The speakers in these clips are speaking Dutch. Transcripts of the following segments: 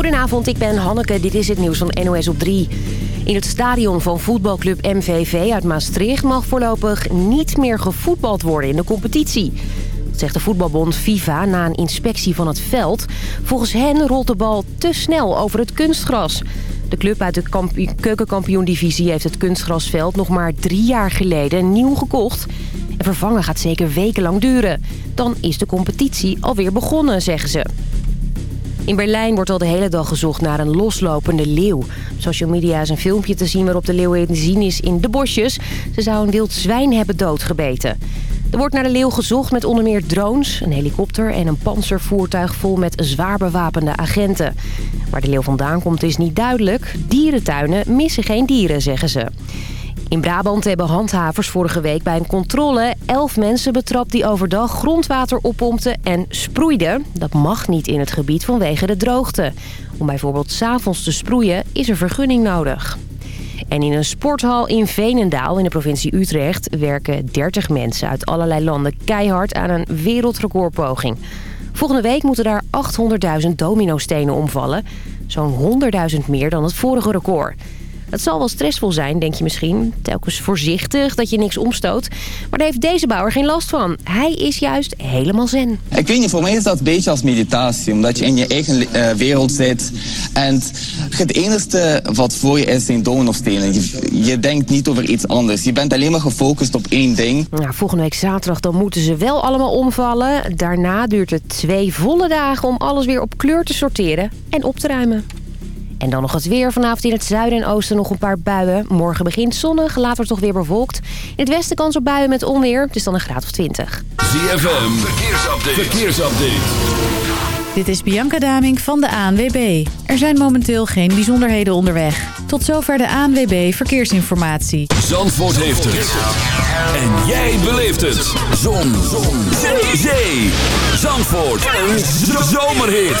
Goedenavond, ik ben Hanneke. Dit is het nieuws van NOS op 3. In het stadion van voetbalclub MVV uit Maastricht... mag voorlopig niet meer gevoetbald worden in de competitie. Dat zegt de voetbalbond FIFA na een inspectie van het veld. Volgens hen rolt de bal te snel over het kunstgras. De club uit de keukenkampioen-divisie heeft het kunstgrasveld... nog maar drie jaar geleden nieuw gekocht... En vervangen gaat zeker wekenlang duren. Dan is de competitie alweer begonnen, zeggen ze. In Berlijn wordt al de hele dag gezocht naar een loslopende leeuw. Social media is een filmpje te zien waarop de leeuw te zien is in de bosjes. Ze zou een wild zwijn hebben doodgebeten. Er wordt naar de leeuw gezocht met onder meer drones, een helikopter en een panzervoertuig vol met zwaar bewapende agenten. Waar de leeuw vandaan komt is niet duidelijk. Dierentuinen missen geen dieren, zeggen ze. In Brabant hebben handhavers vorige week bij een controle elf mensen betrapt die overdag grondwater oppompten en sproeiden. Dat mag niet in het gebied vanwege de droogte. Om bijvoorbeeld s'avonds te sproeien is er vergunning nodig. En in een sporthal in Veenendaal in de provincie Utrecht werken 30 mensen uit allerlei landen keihard aan een wereldrecordpoging. Volgende week moeten daar 800.000 dominostenen omvallen. Zo'n 100.000 meer dan het vorige record. Het zal wel stressvol zijn, denk je misschien. Telkens voorzichtig dat je niks omstoot. Maar daar heeft deze bouwer geen last van. Hij is juist helemaal zen. Ik weet niet, voor mij is dat een beetje als meditatie. Omdat je in je eigen uh, wereld zit. En het enige wat voor je is zijn domino-stenen. Je, je denkt niet over iets anders. Je bent alleen maar gefocust op één ding. Ja, volgende week zaterdag dan moeten ze wel allemaal omvallen. Daarna duurt het twee volle dagen om alles weer op kleur te sorteren en op te ruimen. En dan nog het weer. Vanavond in het zuiden en oosten nog een paar buien. Morgen begint zonnig, later toch weer bewolkt. In het westen kans op buien met onweer. Het is dan een graad of 20. ZFM, verkeersupdate. verkeersupdate. Dit is Bianca Daming van de ANWB. Er zijn momenteel geen bijzonderheden onderweg. Tot zover de ANWB Verkeersinformatie. Zandvoort heeft het. En jij beleeft het. Zon. Zon. Zee. Zandvoort. Een zomerhit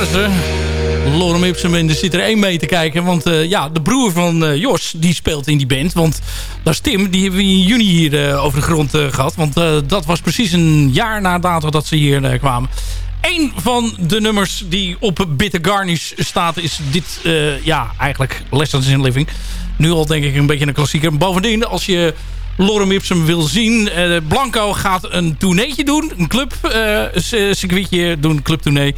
Waren ze. Lorem Ipsum en er zit er één mee te kijken. Want uh, ja, de broer van uh, Jos, die speelt in die band. Want dat is Tim, die hebben we in juni hier uh, over de grond gehad. Want dat was precies een jaar na dato dat ze hier kwamen. Eén van de nummers die op Bitter Garnish staat is dit, ja, eigenlijk Lessons in Living. Nu al denk ik een beetje een klassieker. Bovendien, als je Lorem Ipsum wil zien. Uh, Blanco gaat een tourneetje doen. Een club uh, circuitje doen, clubtournee.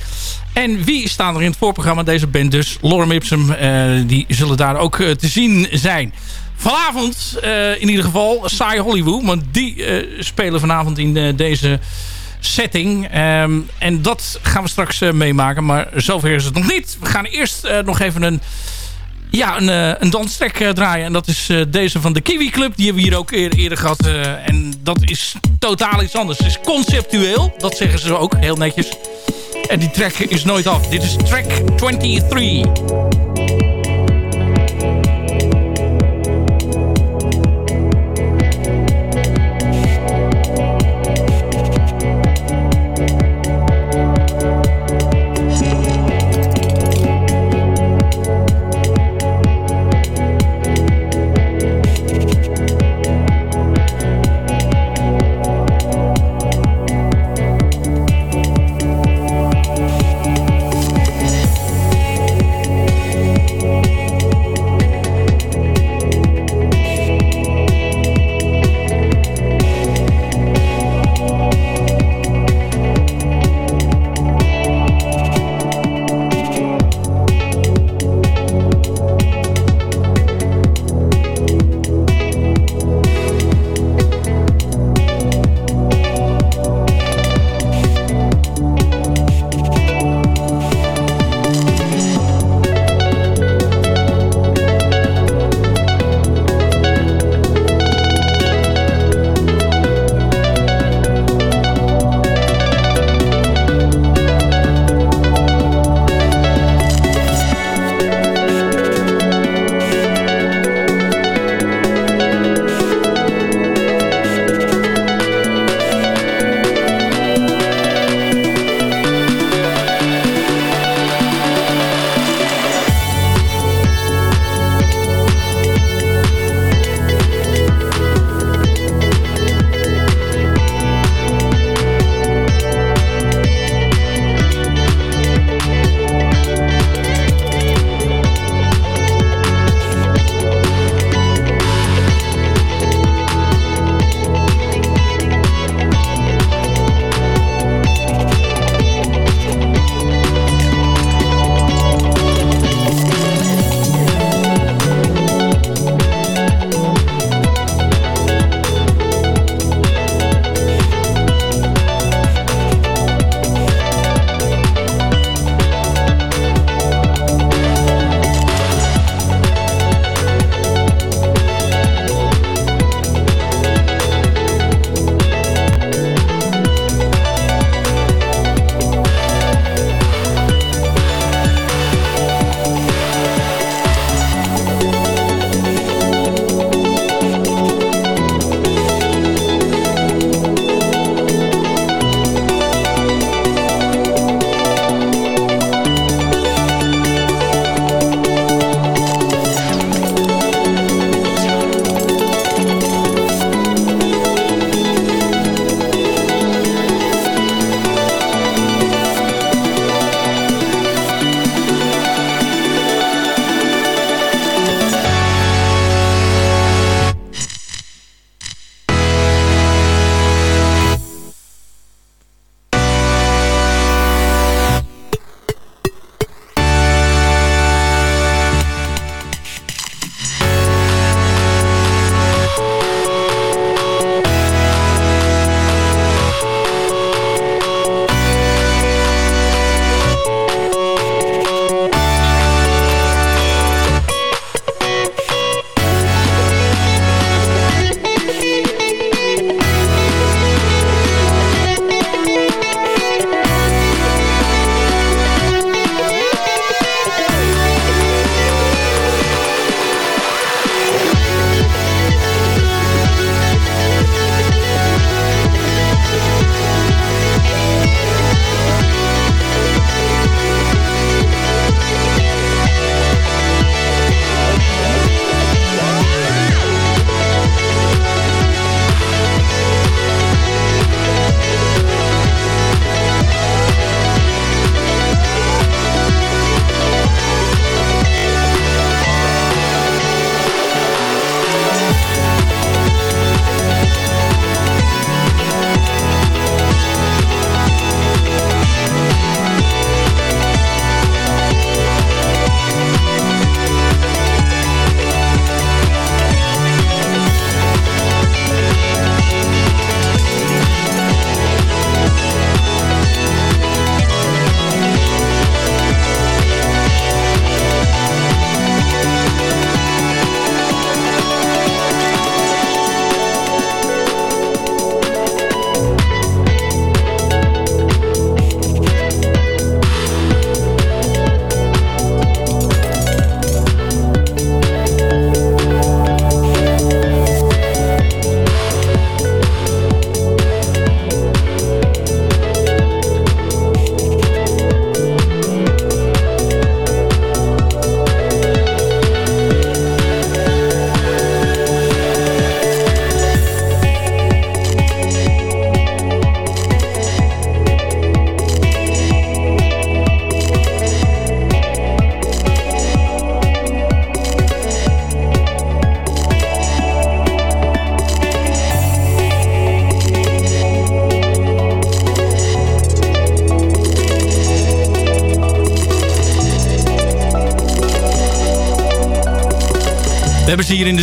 En wie staan er in het voorprogramma? Deze band dus. Lorem Ipsum. Uh, die zullen daar ook te zien zijn. Vanavond in ieder geval Saai Hollywood. Want die spelen vanavond in deze setting. Um, en dat gaan we straks meemaken. Maar zover is het nog niet. We gaan eerst nog even een ja, een, uh, een danstrek uh, draaien. En dat is uh, deze van de Kiwi Club. Die hebben we hier ook eerder gehad. en dat is totaal iets anders. Het is conceptueel. Dat zeggen ze ook heel netjes. En die track is nooit af. Dit is track 23.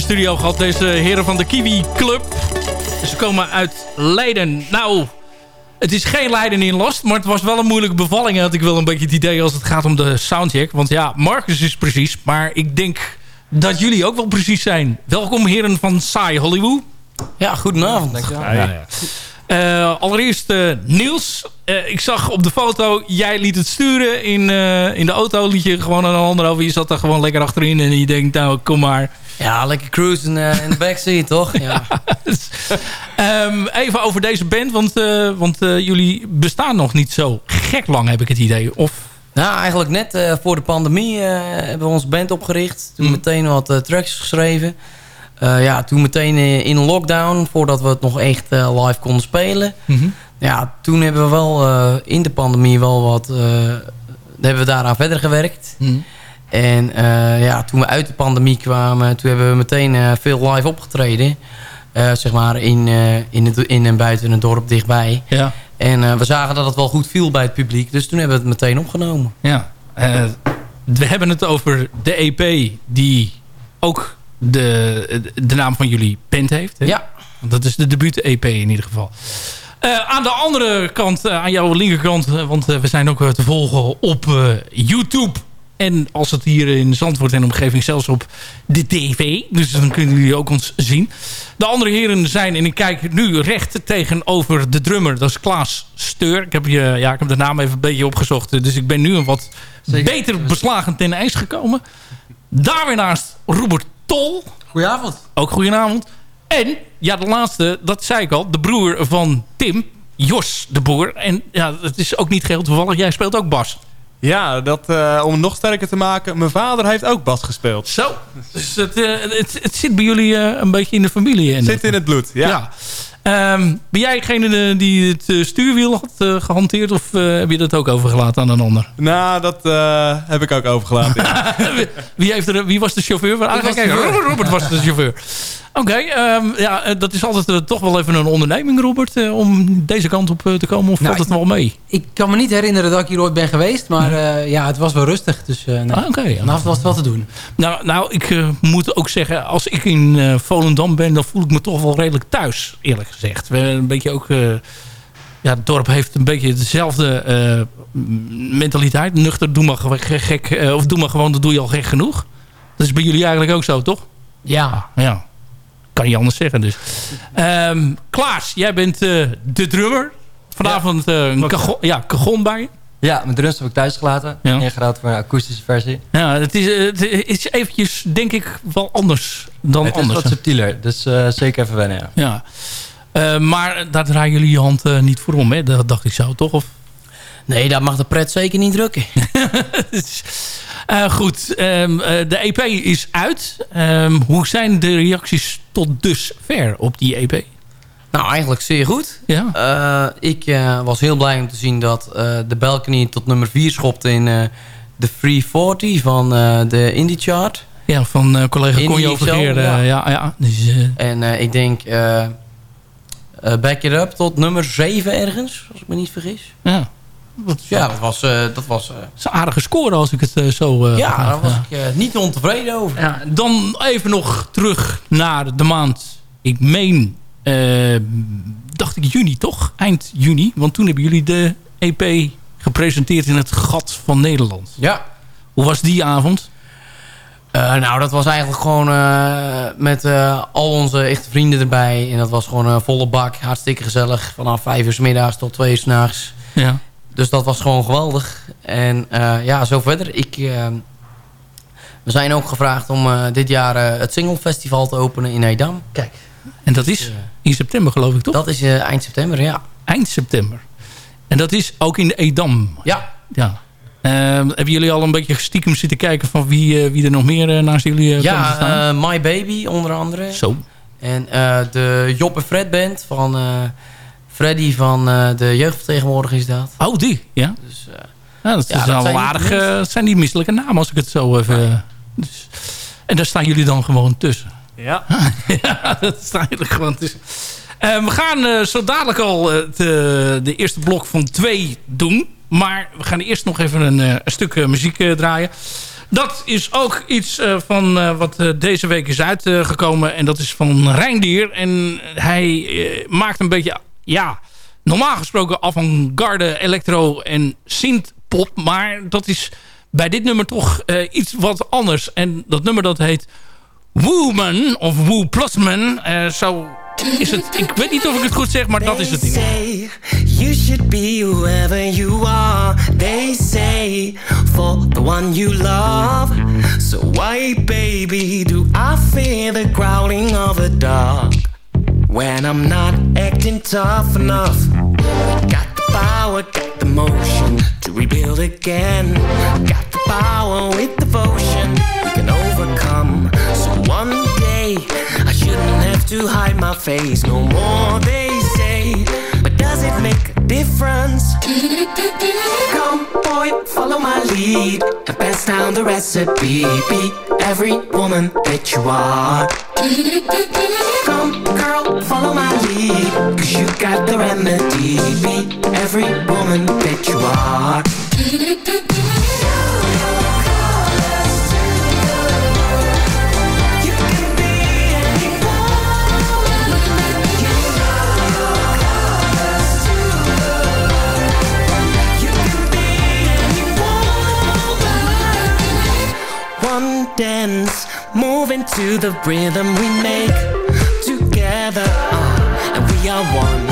Studio gehad, deze heren van de Kiwi Club. Ze komen uit Leiden. Nou, het is geen Leiden in last, maar het was wel een moeilijke bevalling. Had ik wel een beetje het idee als het gaat om de soundcheck. Want ja, Marcus is precies, maar ik denk dat jullie ook wel precies zijn. Welkom heren van Saai Hollywood. Ja, goedenavond. Dankjewel. Ja, ja. Uh, allereerst uh, Niels. Ik zag op de foto, jij liet het sturen in, in de auto. Liet je gewoon handen over. Je zat daar gewoon lekker achterin en je denkt, nou kom maar. Ja, lekker cruisen in de backseat, toch? Ja. um, even over deze band, want, want jullie bestaan nog niet zo gek lang, heb ik het idee. Of... Nou, eigenlijk net voor de pandemie hebben we onze band opgericht. Toen mm. meteen wat tracks geschreven. Ja, toen meteen in lockdown, voordat we het nog echt live konden spelen. Mm -hmm. Ja, toen hebben we wel uh, in de pandemie wel wat... hebben we daaraan verder gewerkt. Mm -hmm. En ja, toen we uit de pandemie kwamen, toen hebben we meteen veel live opgetreden. zeg maar in, in, het, in en buiten het dorp dichtbij. Ja. En we zagen dat het wel goed viel bij het publiek. Dus toen hebben we het meteen opgenomen. Ja, we hebben het over de EP die ook de, de naam van jullie band heeft. Hè? Ja. Dat is de debuut-EP in ieder geval. Uh, aan de andere kant, uh, aan jouw linkerkant, uh, want we zijn ook te volgen op YouTube. En als het hier in Zandvoort en omgeving zelfs op de tv. Dus dan kunnen jullie ook ons zien. De andere heren zijn, en ik kijk nu recht tegenover de drummer. Dat is Klaas Steur. Ik heb, je, ja, ik heb de naam even een beetje opgezocht. Dus ik ben nu een wat Zeker. beter beslagen ten ijs gekomen. Daar weer naast Robert Tol. Goedenavond. Ook goedenavond. En, ja, de laatste, dat zei ik al, de broer van Tim, Jos de Boer. En ja, het is ook niet geheel toevallig, jij speelt ook bas. Ja, dat, uh, om het nog sterker te maken, mijn vader heeft ook bas gespeeld. Zo, dus het, uh, het, het, zit bij jullie uh, een beetje in de familie. Het zit in het bloed, ja. ja. Um, ben jij degene die het stuurwiel had uh, gehanteerd of uh, heb je dat ook overgelaten aan een ander? Nou, dat heb ik ook overgelaten. Ja. wie, heeft er, wie was de chauffeur? Robert, Robert was de chauffeur. Oké, okay, um, ja, eh, dat is altijd uh, toch wel even een onderneming, Robert, uh, om deze kant op te komen. Of nou, valt het wel mee? Ik kan me niet herinneren dat ik hier ooit ben geweest, maar nee. ja, het was wel rustig. Dus nee. ah, okay, ja. was het wel te doen. Nou, nou ik moet ook zeggen, als ik in Volendam ben, dan voel ik me toch wel redelijk thuis, eerlijk gezegd. We een beetje ook... ja, het dorp heeft een beetje dezelfde mentaliteit. Nuchter, doe maar, gek, of doe maar gewoon, dat doe je al gek genoeg. Dat is bij jullie eigenlijk ook zo, toch? Ja. Ja kan niet anders zeggen dus. Um, Klaas, jij bent uh, de drummer. Vanavond uh, een cajon, ja, cajon bij je. Ja, mijn drums heb ik thuis gelaten. Ja. Ingeruild voor een akoestische versie. Ja, het is, uh, het is eventjes, denk ik, wel anders dan het anders. Het is wat subtieler, dus zeker even wennen, ja. ja. maar daar draaien jullie je hand niet voor om, hè? Dat dacht ik zo, toch? Of? Nee, dat mag de pret zeker niet drukken. Uh, goed, um, uh, de EP is uit. Um, hoe zijn de reacties tot dusver op die EP? Nou, eigenlijk zeer goed. Ja. Uh, ik was heel blij om te zien dat de Balcony tot nummer 4 schopte in de Free 40 van de Indie Chart. Ja, van collega Conjo Vergeer. Ja. ja, ja. Dus, en ik denk Back It Up tot nummer 7 ergens, als ik me niet vergis. Ja. Ja, dat was... Uh, dat was uh, een aardige score als ik het uh, zo... ja, daar was ik niet ontevreden over. Ja, dan even nog terug naar de maand... Ik meen... dacht ik juni, toch? Eind juni. Want toen hebben jullie de EP gepresenteerd in het Gat van Nederland. Ja. Hoe was die avond? nou, dat was eigenlijk gewoon met al onze echte vrienden erbij. En dat was gewoon een volle bak. Hartstikke gezellig. Vanaf vijf uur s middags tot twee uur s'nachts. Ja. Dus dat was gewoon geweldig. En uh, ja, zo verder. Ik, uh, we zijn ook gevraagd om uh, dit jaar het Single Festival te openen in Edam. Kijk. En dat is in september geloof ik toch? Dat is eind september, ja. Eind september. En dat is ook in Edam? Ja. ja. hebben jullie al een beetje stiekem zitten kijken van wie, wie er nog meer naast jullie ja, staan? Ja, My Baby onder andere. Zo. En de Job en Fred Band van Freddy van uh, de jeugdvertegenwoordiger is dat. Oh, die, ja. Dus, uh, ja dat, ja, is wel aardig. Uh, zijn die misselijke namen als ik het zo even... Dus, en daar staan jullie dan gewoon tussen. Ja. ja, dat staan jullie gewoon tussen. we gaan zo dadelijk al de, de, eerste blok van twee doen. Maar we gaan eerst nog even een, een stuk muziek draaien. Dat is ook iets van wat deze week is uitgekomen. en dat is van Reindier. En hij maakt een beetje... Ja, normaal gesproken avant-garde, electro en synth-pop. Maar dat is bij dit nummer toch iets wat anders. En dat nummer dat heet Woman of Woo Plusman. Uh, zo is het. Ik weet niet of ik het goed zeg, maar dat is het ding. You should be whoever you are. They say for the one you love. So why, baby, do I fear the growling of a dog? When I'm not acting tough enough. Got the power, got the motion to rebuild again. Got the power with devotion. We can overcome. So one day I shouldn't have to hide my face no more. They say, but does it make a difference? Come, follow my lead and pass down the recipe. Be every woman that you are. Come, girl, follow my lead, cause you got the remedy. Be every woman that you are. Dance, moving to the rhythm we make together, uh, and we are one.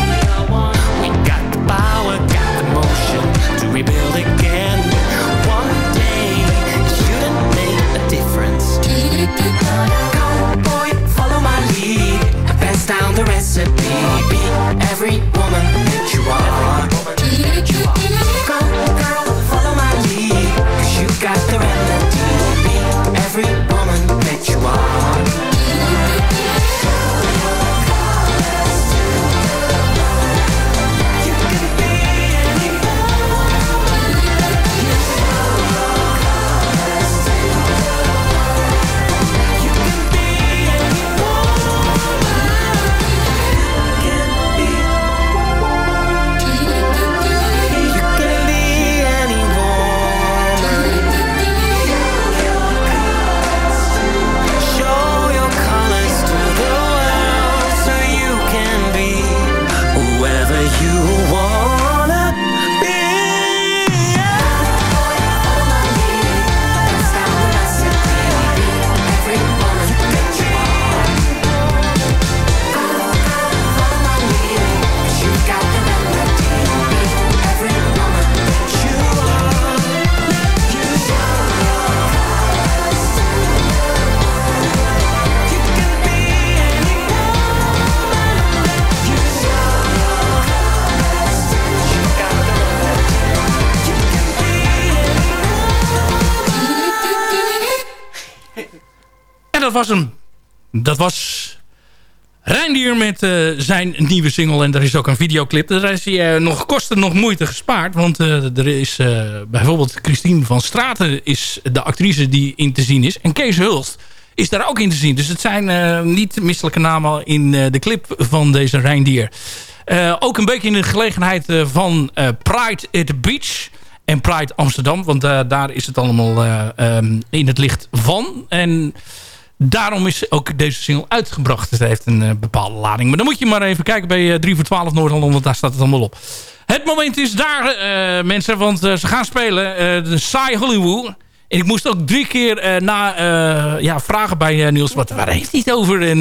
Was hem. Dat was Reindier met uh, zijn nieuwe single. En er is ook een videoclip. Daar is hij uh, nog kosten nog moeite gespaard. Want uh, er is bijvoorbeeld Christine van Straten is de actrice die in te zien is. En Kees Hulst is daar ook in te zien. Dus het zijn niet misselijke namen in de clip van deze Reindier. ook een beetje in de gelegenheid van Pride at the Beach en Pride Amsterdam. Want daar is het allemaal um, in het licht van. En Daarom is ook deze single uitgebracht. Het heeft een uh, bepaalde lading. Maar dan moet je maar even kijken bij uh, eh, 3 voor 12 Noord-Holland. Want daar staat het allemaal op. Het moment is daar, uh, mensen. Want ze gaan spelen. de Saai Hollywood. En ik moest ook drie keer na ja, vragen bij Niels. Wat, waar heeft hij het over? En,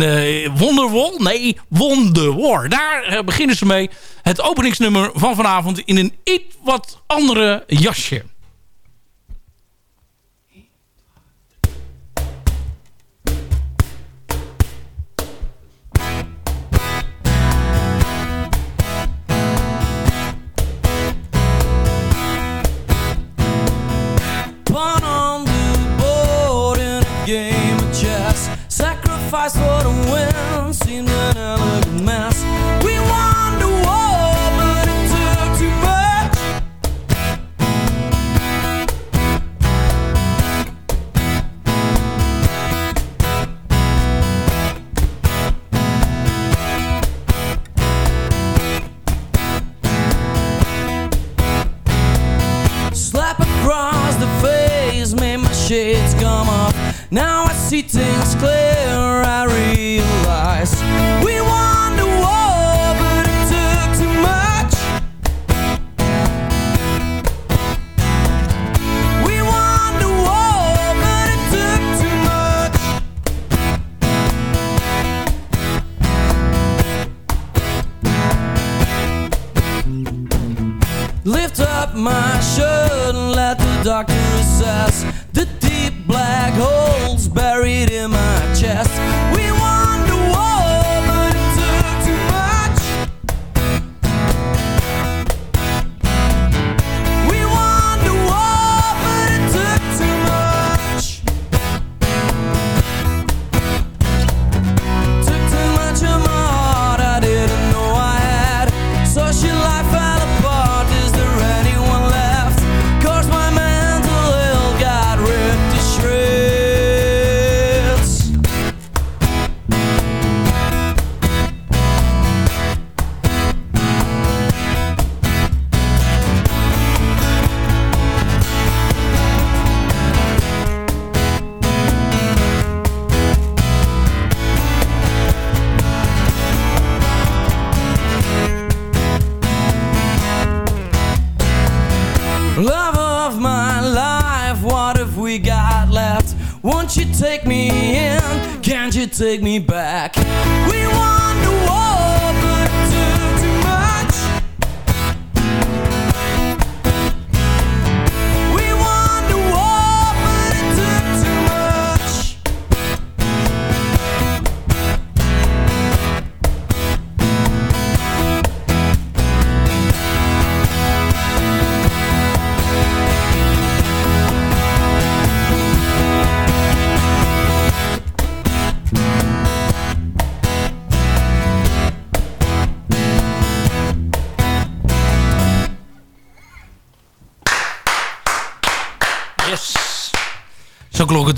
Wonderwall? Nee, Wonderwar. Daar beginnen ze mee. Het openingsnummer van vanavond in een iets wat andere jasje. sacrifice for the win seemed an elegant mess. We won the war, but it took too much. Slap across the face made my shades come off. Now I see things clear.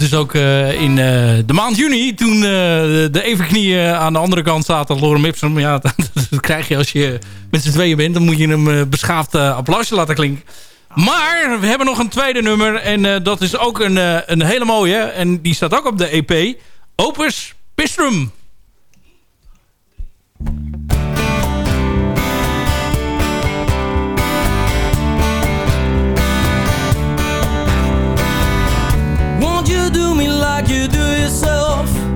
het dus ook eh, in eh, de maand juni. Toen eh, de evenknie aan de andere kant zaten. Lorem Ipsum. Ja, dat, krijg je als je met z'n tweeën bent. Dan moet je hem beschaafd applausje laten klinken. Maar we hebben nog een tweede nummer. En dat is ook een, een hele mooie. En die staat ook op de EP. Opus Pistrum. like you do yourself.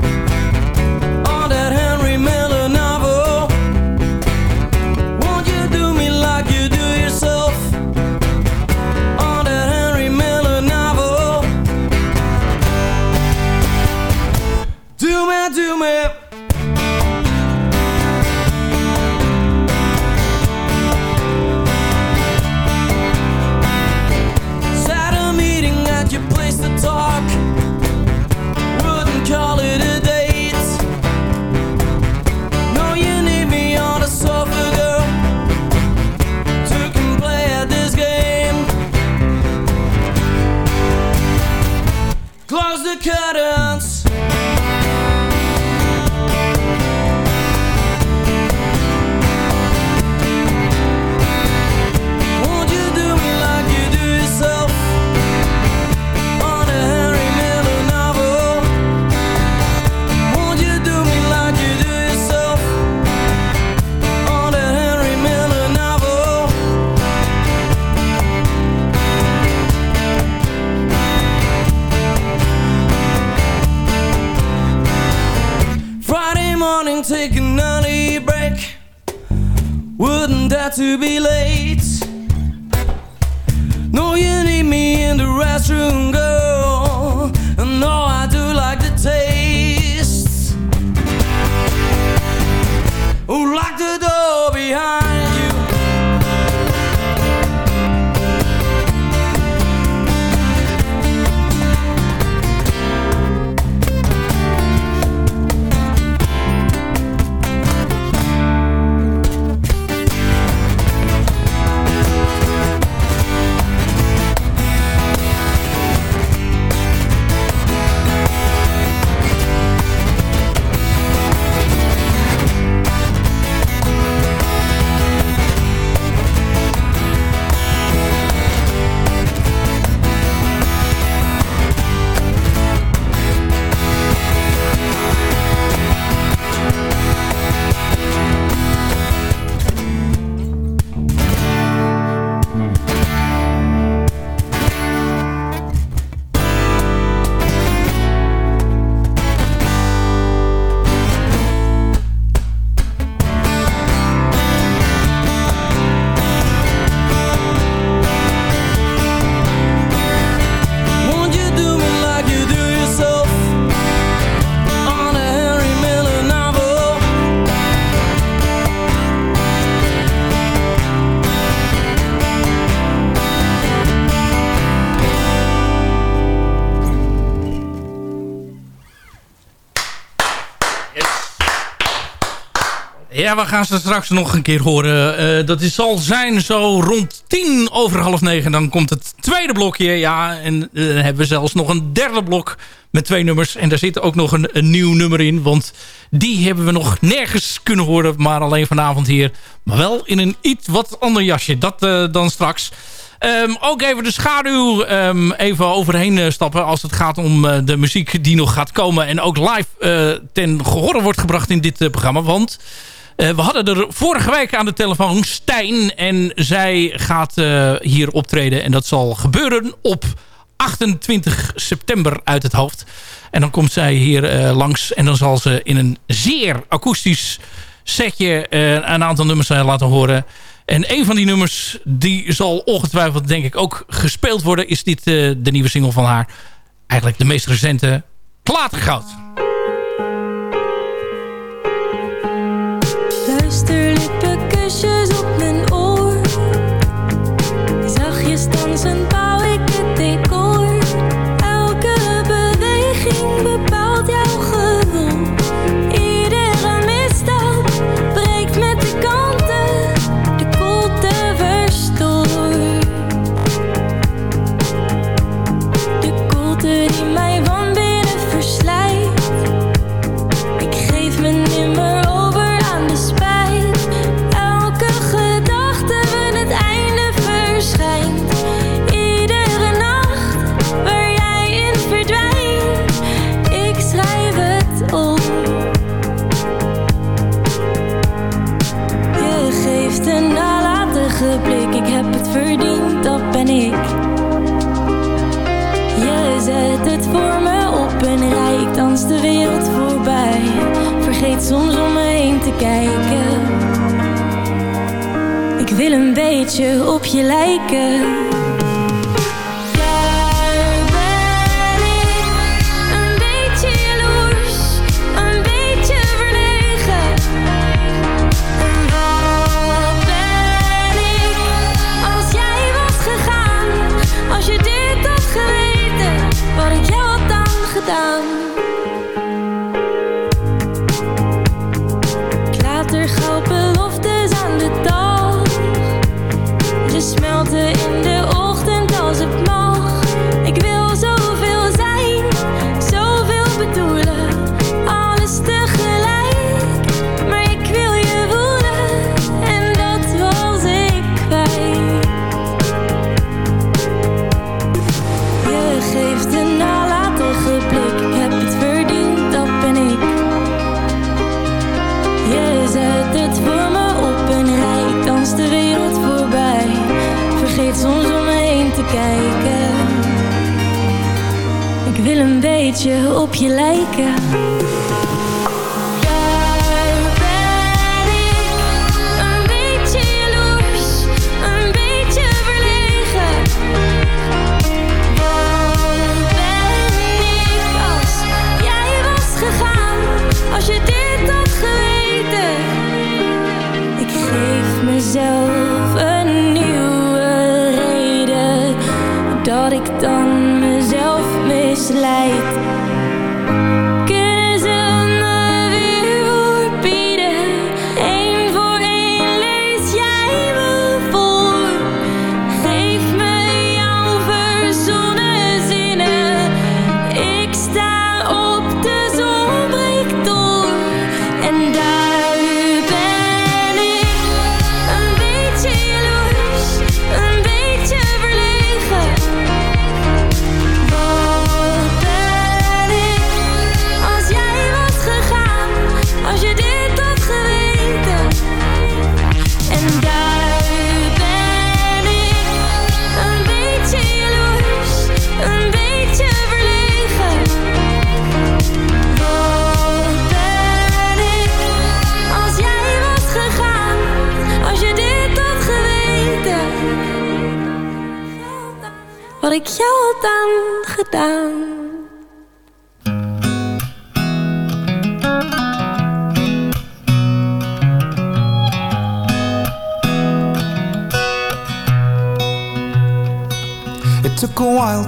We gaan ze straks nog een keer horen. Eh, dat is, zal zijn zo rond tien over half negen. Dan komt het tweede blokje. Ja, en uh, dan hebben we zelfs nog een derde blok met twee nummers. En daar zit ook nog een, nieuw nummer in. Want die hebben we nog nergens kunnen horen. Maar alleen vanavond hier. Maar wel in een iets wat ander jasje. Dat uh, dan straks. Um, ook even de schaduw um, even overheen stappen als het gaat om de muziek die nog gaat komen. En ook live ten gehore wordt gebracht in dit programma. Want we hadden er vorige week aan de telefoon Stijn. En zij gaat hier optreden. En dat zal gebeuren op 28 september uit het hoofd. En dan komt zij hier langs. En dan zal ze in een zeer akoestisch setje een aantal nummers laten horen. En een van die nummers, die zal ongetwijfeld denk ik ook gespeeld worden... is dit uh, de nieuwe single van haar. Eigenlijk de meest recente, Klatergoud. Still. Wil een beetje op je lijken. Daar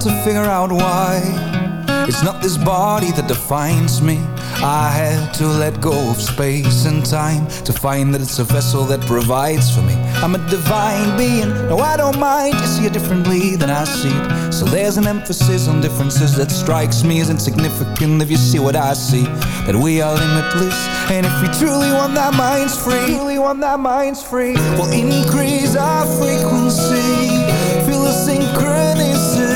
to figure out why It's not this body that defines me. I had to let go of space and time to find that it's a vessel that provides for me. I'm a divine being. No, I don't mind. You see it differently than I see it. So there's an emphasis on differences that strikes me as insignificant if you see what I see. That we are limitless. And if we truly want that mind's free, truly want that mind's free, we'll increase our frequency. Feel the synchronicity.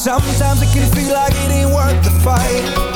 Sometimes it can feel like it ain't worth the fight.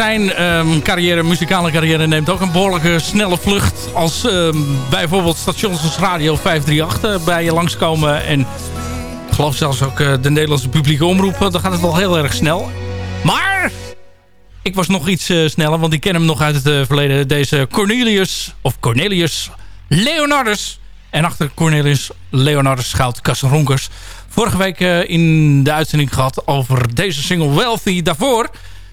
Zijn ehm, carrière, muzikale carrière neemt ook een behoorlijke snelle vlucht. Als ehm, bijvoorbeeld stations als Radio 538 eh, bij je langskomen. En ik geloof zelfs ook eh, de Nederlandse publieke omroep. eh, Dan gaat het wel heel erg snel. Maar ik was nog iets sneller, want ik ken hem nog uit het verleden. Deze Cornelius, of Cornelius Leonardus. En achter Cornelius Leonardus schuilt Kas Ronkers. Vorige week in de uitzending gehad over deze single Wealthy. Daarvoor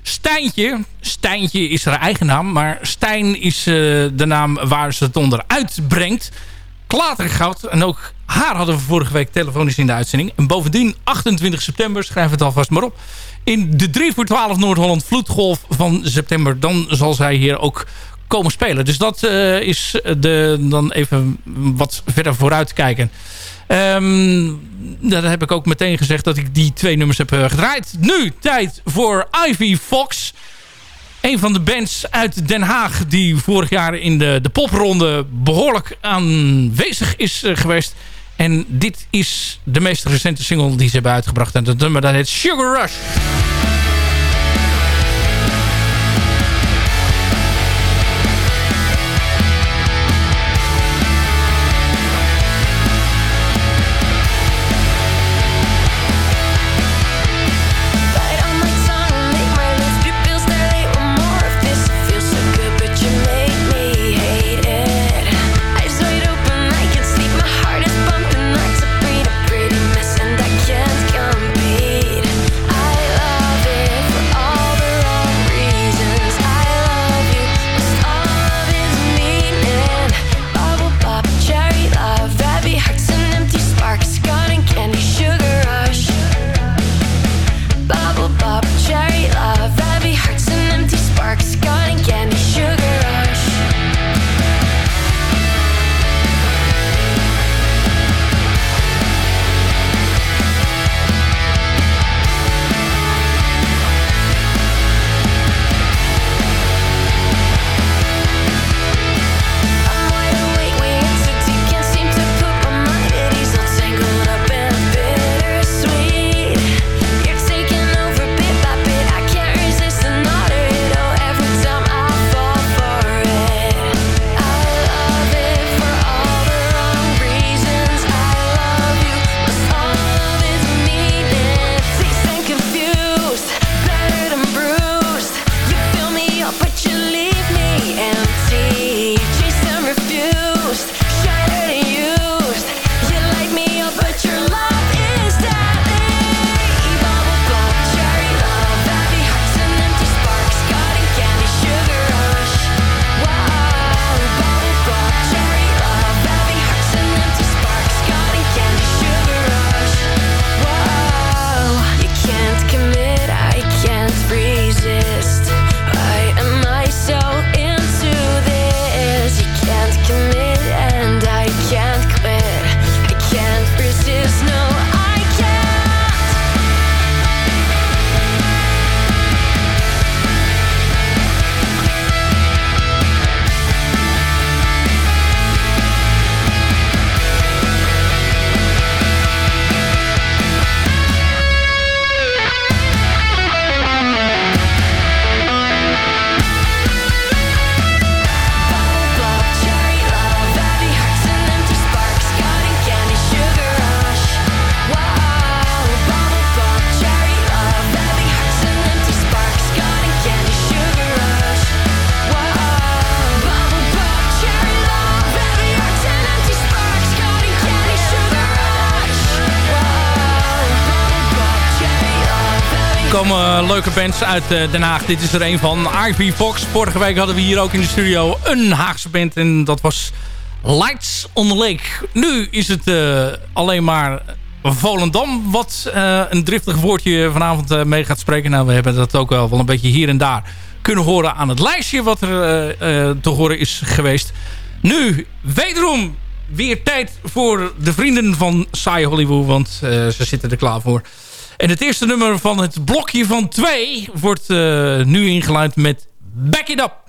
Stijntje. Stijntje is haar eigen naam. Maar Stijn is eh, de naam waar ze het onder uitbrengt. Klatergoud. En ook haar hadden we vorige week telefonisch in de uitzending. En bovendien 28 september, schrijf het alvast maar op. In de 3 voor 12 Noord-Holland Vloedgolf van september. Dan zal zij hier ook komen spelen. Dus dat eh, is de, dan even wat verder vooruit kijken. Ehm daar heb ik ook meteen gezegd dat ik die twee nummers heb eh, gedraaid. Nu tijd voor Ivy Fox. Een van de bands uit Den Haag die vorig jaar in de, de popronde behoorlijk aanwezig is eh, geweest. En dit is de meest recente single die ze hebben uitgebracht. En dat nummer heet Sugar Rush. Leuke bands uit eh, Den Haag. Dit is er een van. Ivy Fox. Vorige week hadden we hier ook in de studio een Haagse band. En dat was Lights on the Lake. Nu is het uh, alleen maar Volendam. Wat een driftig woordje vanavond mee gaat spreken. Nou, we hebben dat ook wel, wel een beetje hier en daar kunnen horen aan het lijstje. Wat er te horen is geweest. Nu, wederom weer tijd voor de vrienden van Saai Hollywood. Want ze zitten er klaar voor. En het eerste nummer van het blokje van twee wordt uh, nu ingeluid met Back It Up.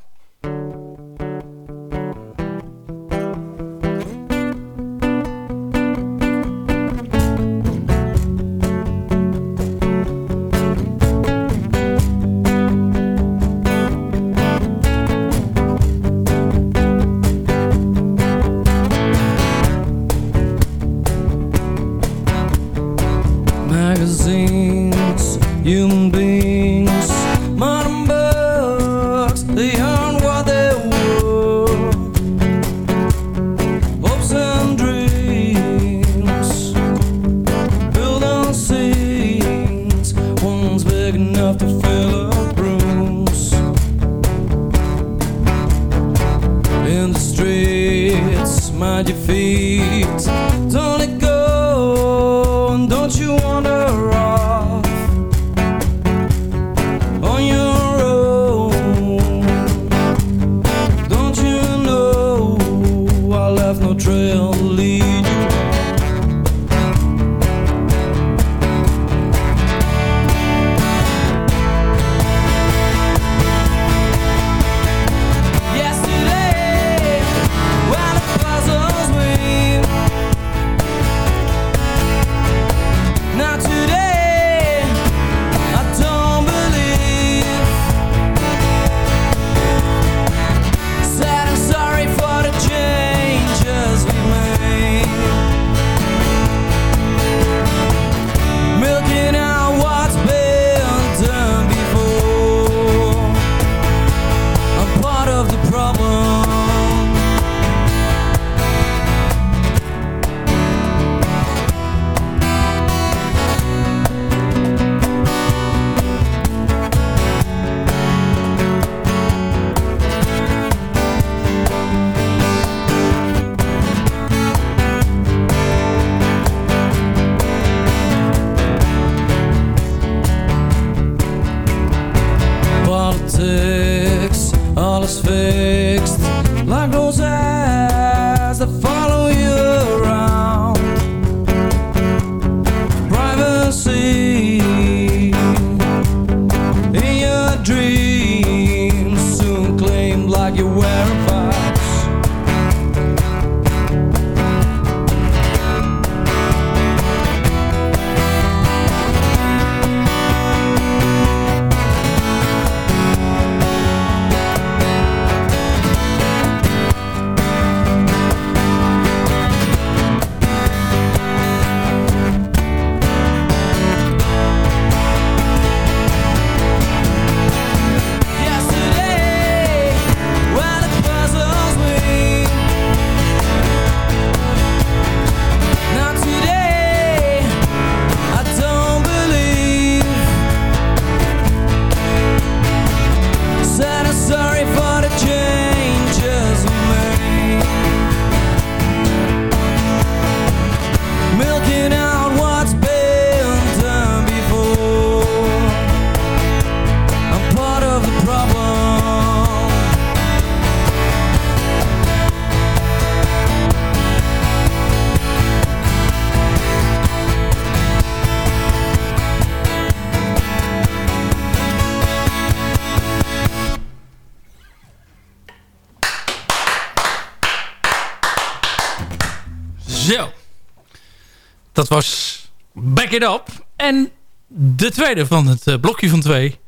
En de tweede van het eh, blokje van twee.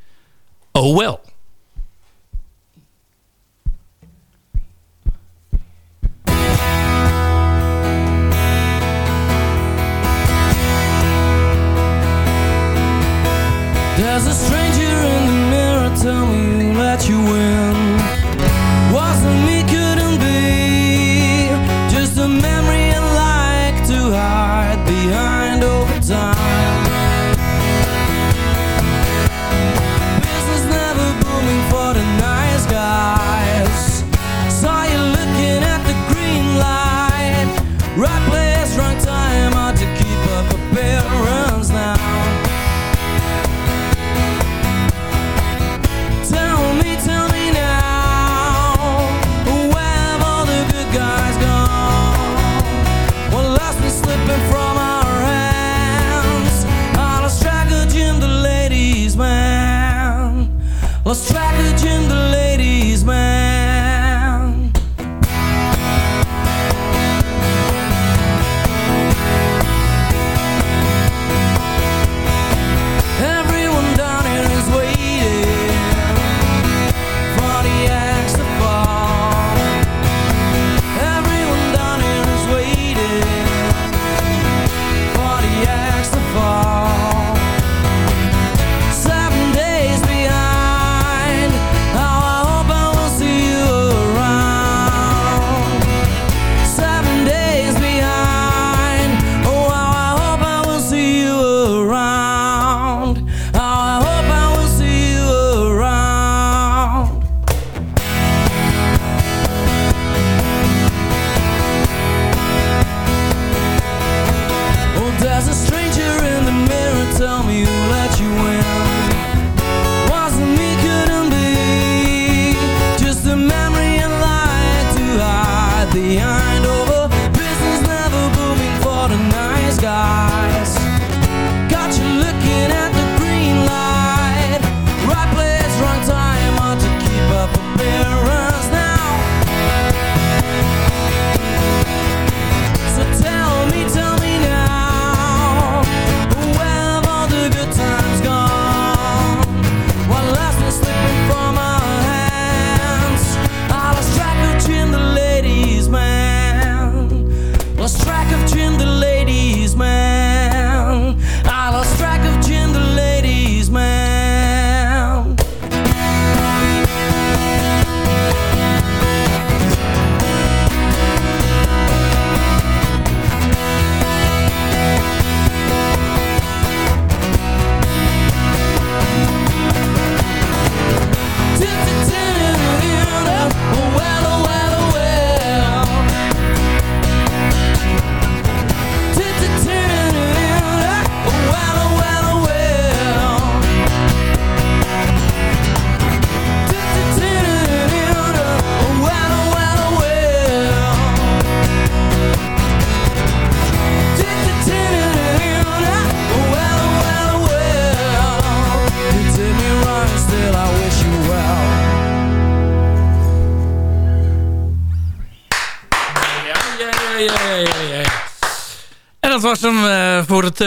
Oh well.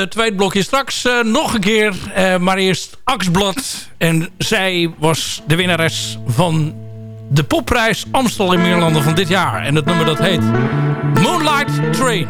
Eh, tweede blokje straks eh, nog een keer. Eh, maar eerst Axblad. En zij was de winnares van de popprijs Amstel in Meerlanden van dit jaar. En het nummer dat heet Moonlight Train.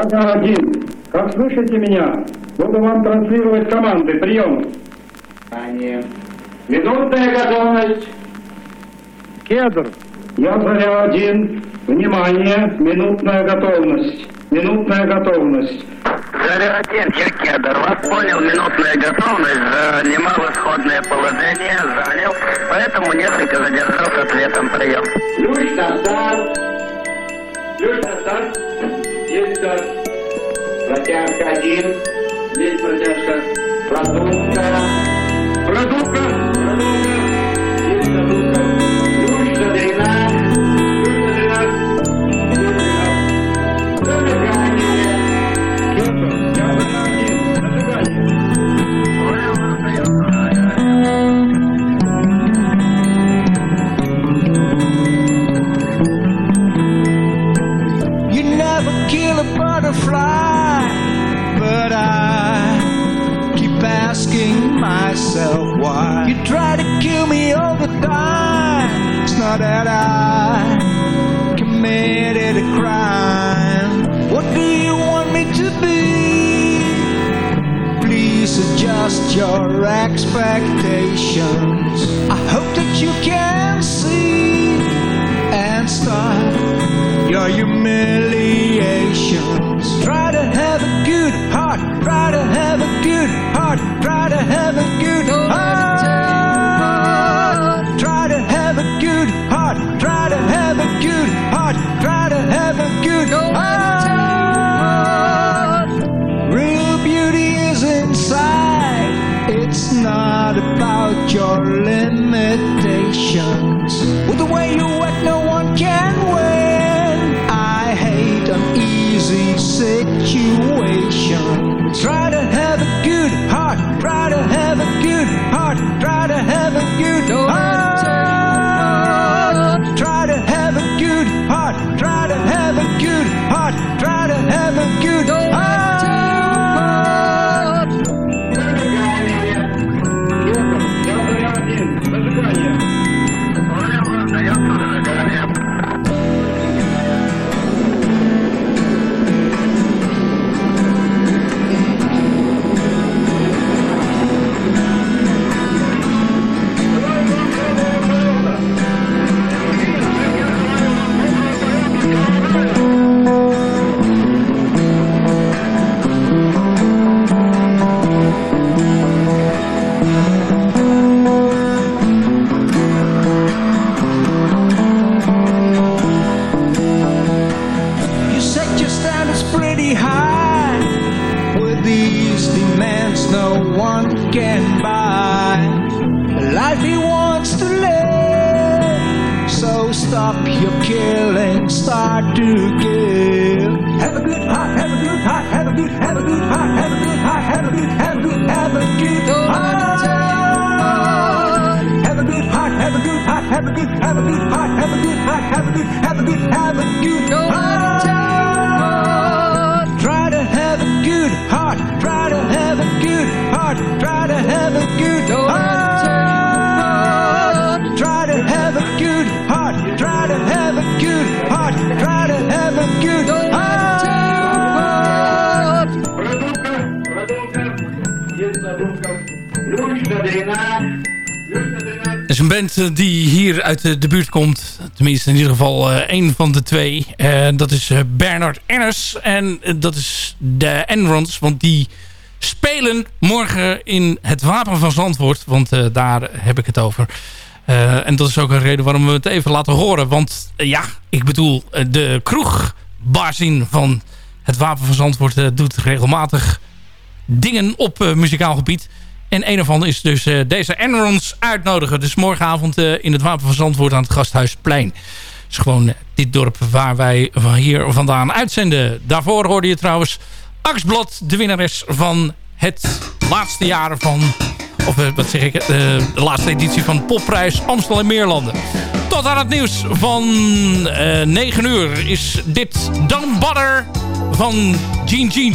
Я за один. Как слышите меня? Буду вам транслировать команды. Прием. Внимание. Минутная готовность. Кедр. Я заря один. Внимание. Минутная готовность. Минутная готовность. Заря-1, я Кедр. Вас понял, минутная готовность. Занимал исходное положение, занял. Поэтому несколько задержал с ответом прием. Ключ на старт. Ключ на старт. Лестер, протяжка один, здесь протяжка продукта, продукта. Продукция! Myself why. You try to kill me all the time. It's not that I committed a crime. What do you want me to be? Please adjust your expectations. I hope that you can see and stop your humiliations. Can buy the life he wants to live. So stop your killing, start to give. Have a good heart, have a good heart, have a good, have a good heart, have a good heart, have a good, have a good, have a good heart. Have a good heart, have a good heart, have a good, have a good heart, have a good heart, have a good, have a good, have a good heart. Try to have a good heart, try to have a good heart, try to have a good heart. Try to have a good heart, try to have a good heart, try to have a good heart. Есть продувка. Ключ задрена. Het is een band eh, die hier uit de, buurt komt. Tenminste in ieder geval eh één van de twee. Eh, dat is Bernard Enners. En dat is de Enrons. Want die spelen morgen in het Wapen van Zandvoort. Want daar heb ik het over. En dat is ook een reden waarom we het even laten horen. Want ja, ik bedoel, de kroegbarzin van het Wapen van Zandvoort doet regelmatig dingen op muzikaal gebied. En een ervan is dus eh, deze Enrons uitnodigen. Dus morgenavond eh, in het Wapen van Zandvoort aan het Gasthuisplein. Is gewoon eh, dit dorp waar wij van hier vandaan uitzenden. Daarvoor hoorde je trouwens Axblad, de winnares van het laatste jaar van... Of wat zeg ik, de laatste editie van Popprijs Amstel en Meerlanden. Tot aan het nieuws van eh 9 uur is dit Dan Butter van Jean Jean.